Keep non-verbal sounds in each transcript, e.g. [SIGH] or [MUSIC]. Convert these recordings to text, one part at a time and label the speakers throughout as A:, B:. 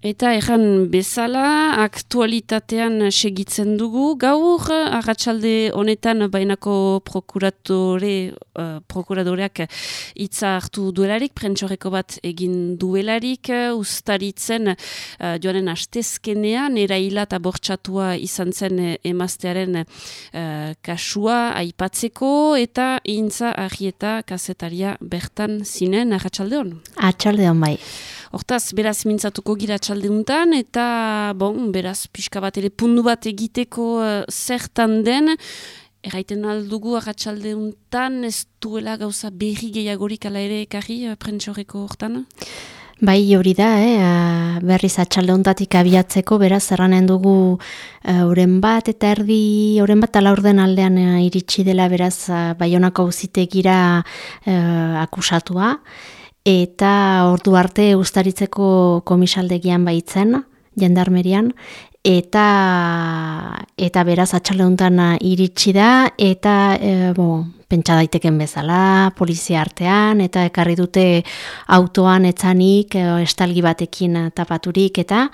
A: Eta erran bezala, aktualitatean segitzen dugu. Gaur, agatsalde honetan, bainako prokuratore, uh, prokuradoreak hitza hartu duelarik, prentsoreko bat egin duelarik, ustaritzen uh, joanen astezkenean, eraila eta bortxatua izan zen emaztearen uh, kasua aipatzeko, eta intza ahieta kazetaria bertan zinen, agatsalde hon?
B: Atxalde hon bai.
A: Hortaz, beraz mintzatuko gira txaldeuntan, eta, bon, beraz, pixka bat ere pundu bat egiteko uh, zertan den, erraiten aldugu agatxaldeuntan, ez duela gauza berri gehiagorik ala ere ekarri uh, prentxoreko hortan?
B: Bai, hori da, eh? berriz atxaldeuntatik abiatzeko, beraz, erranen dugu uh, bat, eta erdi, oren bat ala orden aldean iritsi dela, beraz, uh, baionako gira uh, akusatua, eta ordu arte ustaritzeko komisaldegian baitzen, jendarmerian, eta eta beraz atxaleuntan iritsi da, eta e, bo, pentsa daiteken bezala, polizia artean, eta ekarri dute autoan etzanik, e, estalgi batekin tapaturik, eta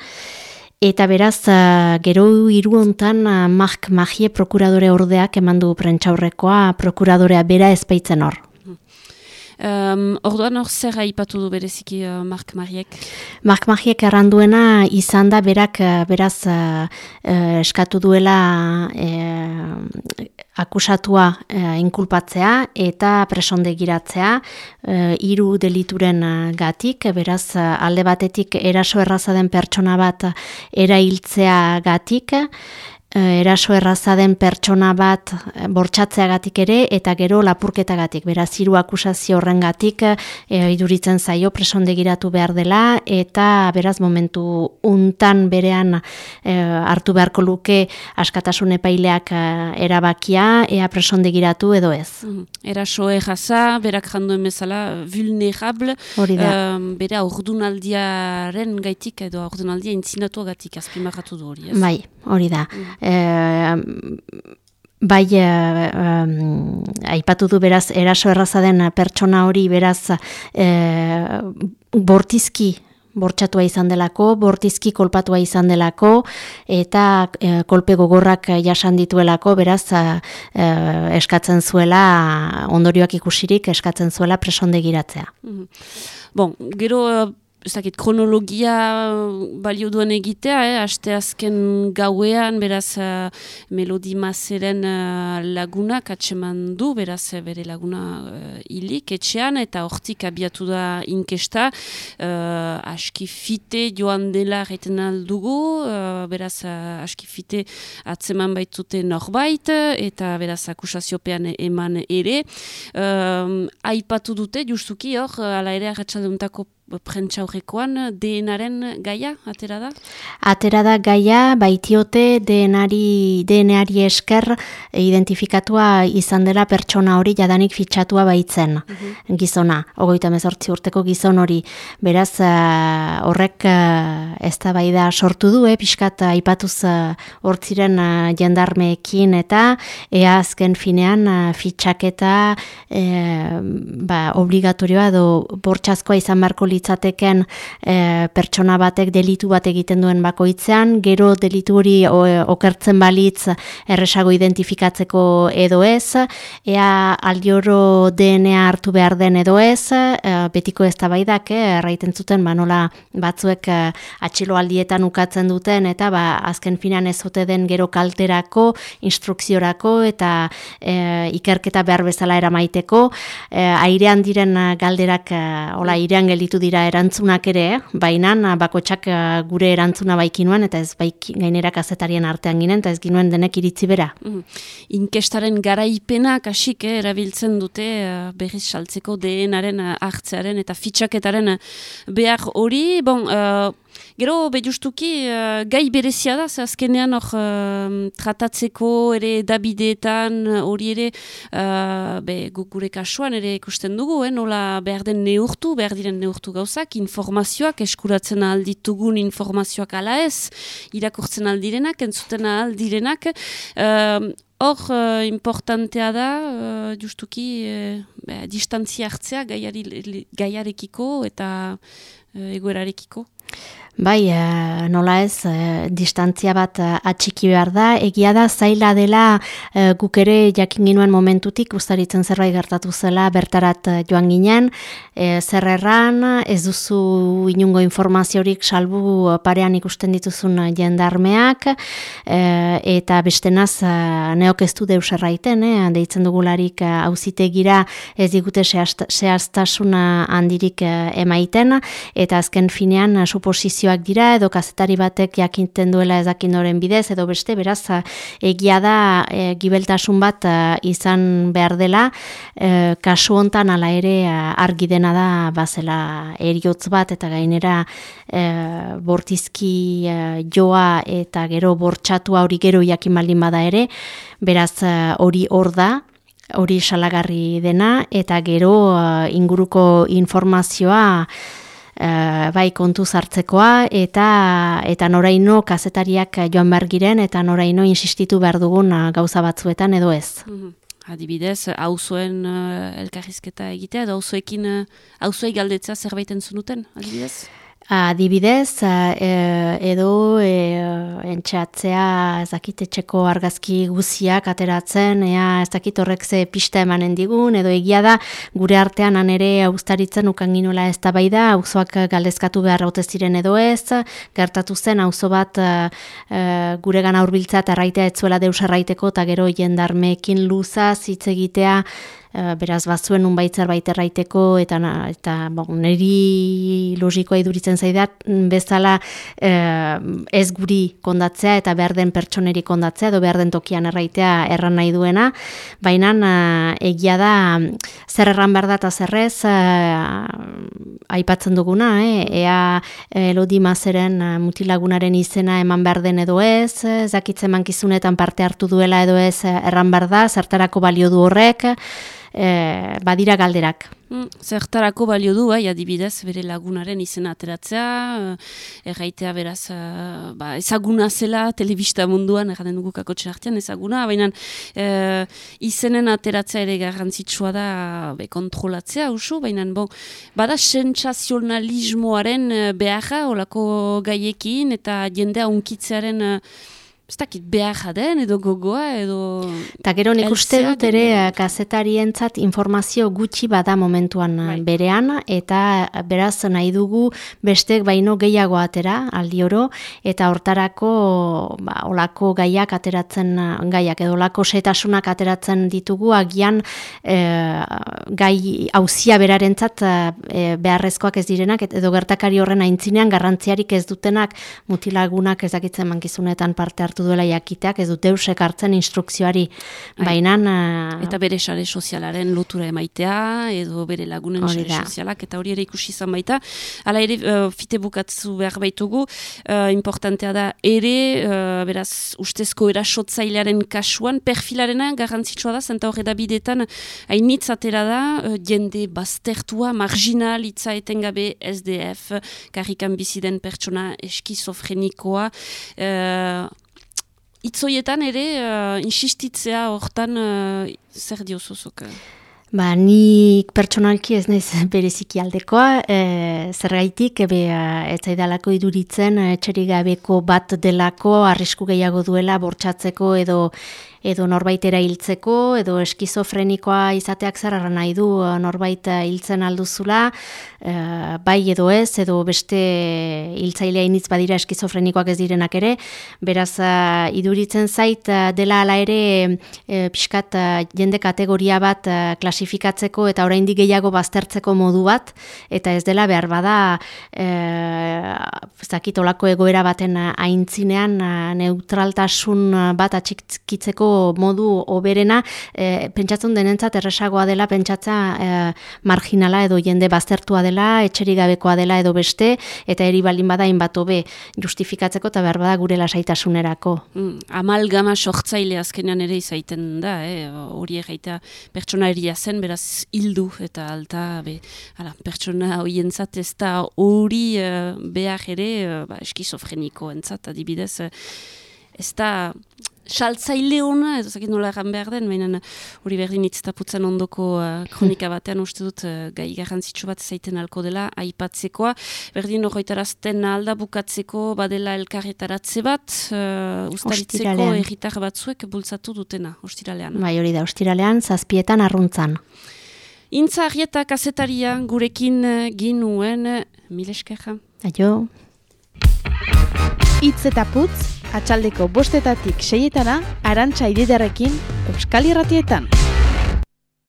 B: Eta beraz, gero hiru hontan uh, Mark Magie prokuradore ordeak emandu prentxaurrekoa, prokuradorea bera ezpeitzen hor.
A: Um, orduan hor zer haipatu du bereziki uh, Mark Mariek?
B: Mark Mariek erranduena izan da berak uh, beraz uh, eskatu duela uh, akusatua uh, inkulpatzea eta presondegiratzea hiru delituren uh, gatik, beraz alde batetik eraso erraza den pertsona bat erailtzea gatik, Eh, eraso erraza den pertsona bat eh, bortsatzeagatik ere eta gero lapurketagatik. Beraz hiru akusazio horrengatik e, iduritzen zaio presondegiratu behar dela eta beraz momentu untan berean hartu beharko luke askatasun epaileak erabakia ea presondegiratu edo ez.
A: Mm Eraso erraza, berak janduen bezala vulnerable,
B: Hori da.
A: bera ordunaldiaren gaitik edo ordunaldia intzinatu agatik azpimarratu du hori, ez?
B: Bai, hori da. Mm bai um, aipatu du beraz eraso erraza den pertsona hori beraz e, bortizki bortxatua izan delako, bortizki kolpatua izan delako, eta e, kolpe gogorrak jasan dituelako, beraz eskatzen zuela, ondorioak ikusirik eskatzen zuela presondegiratzea. Mm.
A: Bon, gero Zakit, kronologia balio duen egitea, eh? aste azken gauean, beraz uh, Melodi Mazeren uh, lagunak atseman du, beraz uh, bere laguna uh, hilik etxean, eta hortik abiatu da inkesta, uh, askifite joan dela reiten aldugu, uh, beraz uh, askifite atzeman baitute norbait, eta beraz akusaziopean eman ere. Uh, aipatu dute, justuki hor, ala ere arratsalduntako prentxaurrekoan DNaren gaia, atera da?
B: Atera da gaia, baitiote DNari, DNari esker identifikatua izan dela pertsona hori jadanik fitxatua baitzen mhm. gizona, ogoita mezortzi urteko gizon hori. Beraz, uh, horrek uh, ez da bai da sortu du, eh, pixkat aipatuz uh, hortziren uh, jendarmeekin eta ea azken finean uh, fitxaketa uh, ba, obligatorioa edo bortxazkoa izan barko litzateken e, pertsona batek delitu bat egiten duen bakoitzean, gero delitu hori okertzen balitz erresago identifikatzeko edo ez, ea aldioro DNA hartu behar den edo ez, e, betiko ez da baidak, eh, erraiten zuten, ba, nola batzuek e, atxilo aldietan ukatzen duten, eta ba, azken finan ez zote den gero kalterako, instrukziorako, eta e, ikerketa behar bezala eramaiteko, e, airean diren galderak, e, hola, airean gelitu dira erantzunak ere, baina bakotsak eh, gure erantzuna baikinuan, eta ez baik gainera kazetarien artean ginen, eta ez ginuen denek iritzi bera. Mm.
A: Inkestaren garaipena kasik eh, erabiltzen dute uh, berriz saltzeko DNaren uh, hartzearen eta fitxaketaren behar hori, bon, Gero, be justuki, uh, gai berezia da, ze azkenean hor uh, tratatzeko ere dabideetan hori ere, uh, be gure kasuan ere ikusten dugu, eh, nola behar den neurtu, behar diren neurtu gauzak, informazioak, eskuratzen alditugun informazioak ala ez, irakurtzen aldirenak, entzuten aldirenak, hor uh, importantea da, uh, justuki, uh, distantzia hartzea gaiari, gaiarekiko eta uh, egoerarekiko.
B: Bai, e, nola ez, e, distantzia bat e, atxiki behar da, egia da zaila dela guk ere jakin ginuen momentutik, ustaritzen zerbait gertatu zela, bertarat joan ginen, e, zer erran, ez duzu inungo informaziorik salbu parean ikusten dituzun jendarmeak, e, eta bestenaz neok ez du deus erraiten, eh, deitzen dugularik hauzitegira ez digute zehaztasuna handirik emaiten, eta azken finean suposizio informazioak dira edo kazetari batek jakinten duela ezakin noren bidez edo beste beraz egia da e, gibeltasun bat izan behar dela. E, kasu hontan hala ere argi dena da bazela eriotz bat eta gainera e, bortizki e, joa eta gero bortxatua hori gero jakin maldin bada ere. Beraz hori hor da hori salagarri dena eta gero inguruko informazioa uh, bai kontu zartzekoa eta eta noraino kazetariak joan behar giren eta noraino insistitu behar dugun uh, gauza batzuetan edo ez.
A: Mhm. Adibidez, hauzoen uh, elkarrizketa egitea edo hauzoekin hauzoei uh, galdetzea zerbait entzunuten, adibidez?
B: Adibidez, e, edo e, entxeatzea ezakitetxeko argazki guziak ateratzen, ea ezakit horrek ze pista emanen digun, edo egia da gure artean anere austaritzen ukan ginola ez da bai da, auzoak galdezkatu behar haute ziren edo ez, gertatu zen auzo bat e, gure gana urbiltza eta raitea etzuela deus erraiteko, eta gero jendarmekin luza, hitz egitea, beraz bazuen un baitzer baiterraiteko eta eta bon, neri logikoa iduritzen zaidat bezala eh, ez guri kondatzea eta behar den pertsoneri kondatzea edo behar den tokian erraitea erran nahi duena, baina eh, egia da zer erran behar da eta zerrez aipatzen duguna, eh? ea elodi mazeren mutilagunaren izena eman behar den edo ez, zakitzen mankizunetan parte hartu duela edo ez erran behar da, zertarako balio du horrek, e, badira galderak.
A: Mm, zertarako balio du, bai, adibidez, bere lagunaren izena ateratzea, eh, erraitea beraz, uh, ba, ezaguna zela, telebista munduan, erraten dugu kakotxe artean, ezaguna, baina uh, izenen ateratzea ere garrantzitsua da be, kontrolatzea, usu, baina bon, bada sentsazionalismoaren beharra, olako gaiekin, eta jendea unkitzearen ez dakit behar den edo gogoa edo...
B: Ta gero nik uste dut ere kazetarientzat informazio gutxi bada momentuan bai. berean eta beraz nahi dugu bestek baino gehiago atera aldi oro eta hortarako ba, olako gaiak ateratzen gaiak edo olako setasunak ateratzen ditugu agian e, gai hauzia berarentzat e, beharrezkoak ez direnak edo gertakari horren aintzinean garrantziarik ez dutenak mutilagunak ezakitzen mankizunetan parte hartu duela jakiteak, ez dut eusek hartzen instrukzioari, bai. baina...
A: Eta bere sare sozialaren lotura emaitea, edo bere lagunen sare sozialak, eta hori ere ikusi izan baita. Hala ere, uh, fite bukatzu behar baitugu, uh, importantea da, ere, uh, beraz, ustezko erasotzailearen kasuan, perfilarena garrantzitsua da, zenta horre da bidetan, hainitz atera da, uh, jende baztertua, marginal, itza etengabe SDF, karrikan biziden pertsona eskizofrenikoa, uh, itzoietan ere, uh, insistitzea hortan uh, zer diozozok?
B: Ba, nik pertsonalki ez naiz [LAUGHS] bereziki aldekoa, e, zergaitik, ebe, ez zaidalako iduritzen, etxerik gabeko bat delako, arrisku gehiago duela, bortxatzeko edo edo norbait hiltzeko edo eskizofrenikoa izateak zer nahi du norbait hiltzen alduzula, e, bai edo ez, edo beste hiltzailea initz badira eskizofrenikoak ez direnak ere, beraz iduritzen zait dela ala ere e, pixkat jende kategoria bat klasifikatzeko eta oraindik gehiago baztertzeko modu bat, eta ez dela behar bada e, zakitolako egoera baten aintzinean neutraltasun bat atxikitzeko modu oberena, e, pentsatzen denentzat erresagoa dela, pentsatza e, marginala edo jende baztertua dela, etxeri gabekoa dela edo beste, eta eri baldin badain bat hobe justifikatzeko eta behar bada gure lasaitasunerako.
A: Mm, amalgama sortzaile azkenean ere izaiten da, eh? hori egaita pertsona eria zen, beraz hildu eta alta, be, ala, pertsona horientzat ez da hori uh, behar ere uh, ba, eskizofreniko entzat adibidez, ez da saltzaile hona, ez dakit nola egan behar den, baina hori berdin itztaputzen ondoko uh, kronika batean uste dut uh, gai garrantzitsu bat zaiten alko dela, aipatzekoa. Berdin horretarazten alda bukatzeko badela elkarretaratze bat, uh, ustaritzeko erritar batzuek bultzatu dutena, ostiralean.
B: Bai, hori da, ostiralean, zazpietan arruntzan.
A: Intza arrieta kasetaria gurekin ginuen, mileskerra.
B: Aio.
C: Itz eta putz, atxaldeko bostetatik seietana, arantxa ididarekin, Euskal Irratietan.